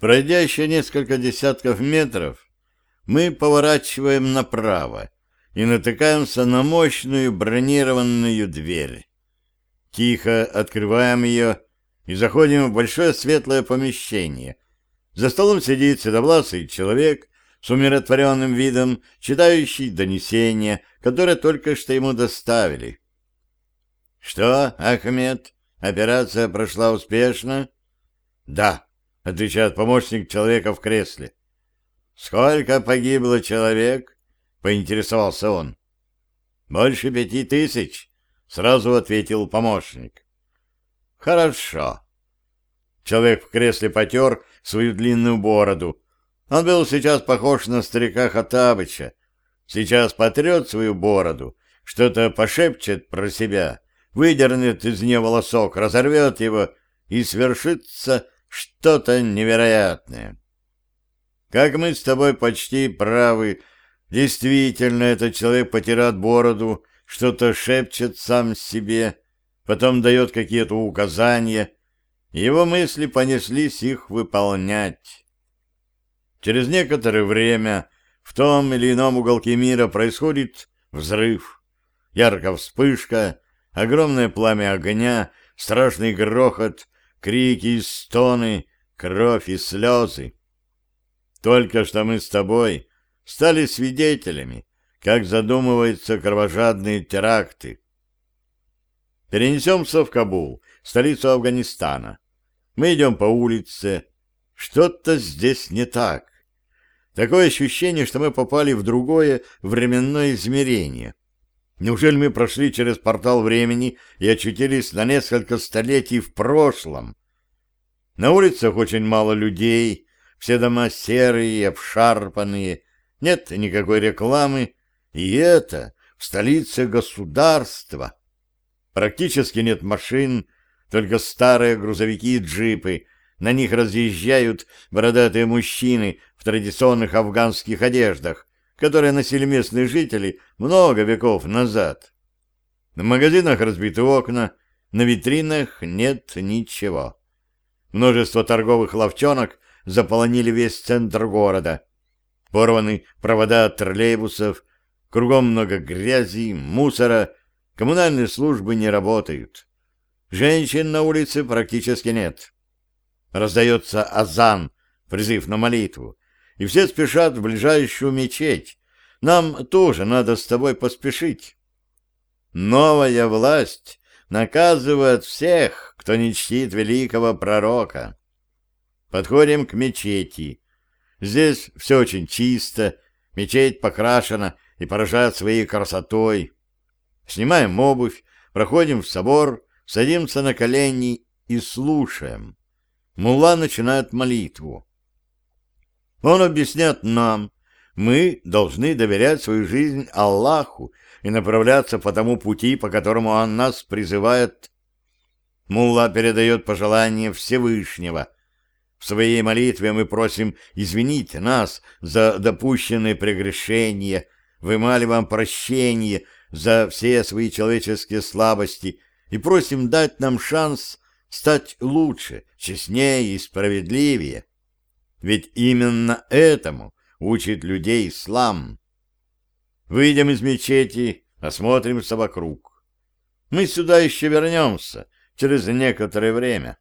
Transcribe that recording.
Пройдя еще несколько десятков метров, мы поворачиваем направо и натыкаемся на мощную бронированную дверь. Тихо открываем ее и заходим в большое светлое помещение. За столом сидит седовласый человек с умиротворенным видом, читающий донесение, которое только что ему доставили. — Что, Ахмед, операция прошла успешно? — Да, — отвечает помощник человека в кресле. «Сколько погибло человек?» — поинтересовался он. «Больше пяти тысяч», — сразу ответил помощник. «Хорошо». Человек в кресле потер свою длинную бороду. Он был сейчас похож на старика Хатабыча. Сейчас потрет свою бороду, что-то пошепчет про себя, выдернет из нее волосок, разорвет его, и свершится что-то невероятное. Как мы с тобой почти правы, действительно, этот человек потирает бороду, что-то шепчет сам себе, потом дает какие-то указания, его мысли понеслись их выполнять. Через некоторое время в том или ином уголке мира происходит взрыв, яркая вспышка, огромное пламя огня, страшный грохот, крики и стоны, кровь и слезы. Только что мы с тобой стали свидетелями, как задумываются кровожадные теракты. Перенесемся в Кабул, столицу Афганистана. Мы идем по улице. Что-то здесь не так. Такое ощущение, что мы попали в другое временное измерение. Неужели мы прошли через портал времени и очутились на несколько столетий в прошлом? На улицах очень мало людей, все дома серые, обшарпанные, нет никакой рекламы, и это в столице государства. Практически нет машин, только старые грузовики и джипы, на них разъезжают бородатые мужчины в традиционных афганских одеждах, которые носили местные жители много веков назад. В магазинах разбиты окна, на витринах нет ничего. Множество торговых ловчонок заполонили весь центр города. Порваны провода от троллейбусов, кругом много грязи, мусора, коммунальные службы не работают. Женщин на улице практически нет. Раздается азан, призыв на молитву и все спешат в ближайшую мечеть. Нам тоже надо с тобой поспешить. Новая власть наказывает всех, кто не чтит великого пророка. Подходим к мечети. Здесь все очень чисто, мечеть покрашена и поражает своей красотой. Снимаем обувь, проходим в собор, садимся на колени и слушаем. Мулла начинает молитву. Он объясняет нам, мы должны доверять свою жизнь Аллаху и направляться по тому пути, по которому Он нас призывает. Мулла передает пожелание Всевышнего. В своей молитве мы просим извинить нас за допущенные прегрешения, вымаливаем прощение за все свои человеческие слабости и просим дать нам шанс стать лучше, честнее и справедливее. Ведь именно этому учит людей ислам. Выйдем из мечети, осмотримся вокруг. Мы сюда еще вернемся через некоторое время.